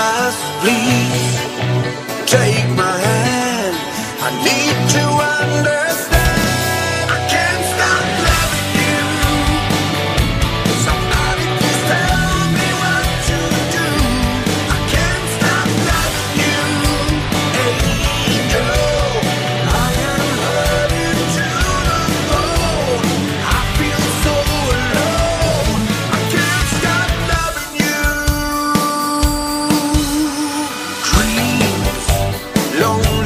us, please. Take my hand, I need to. Long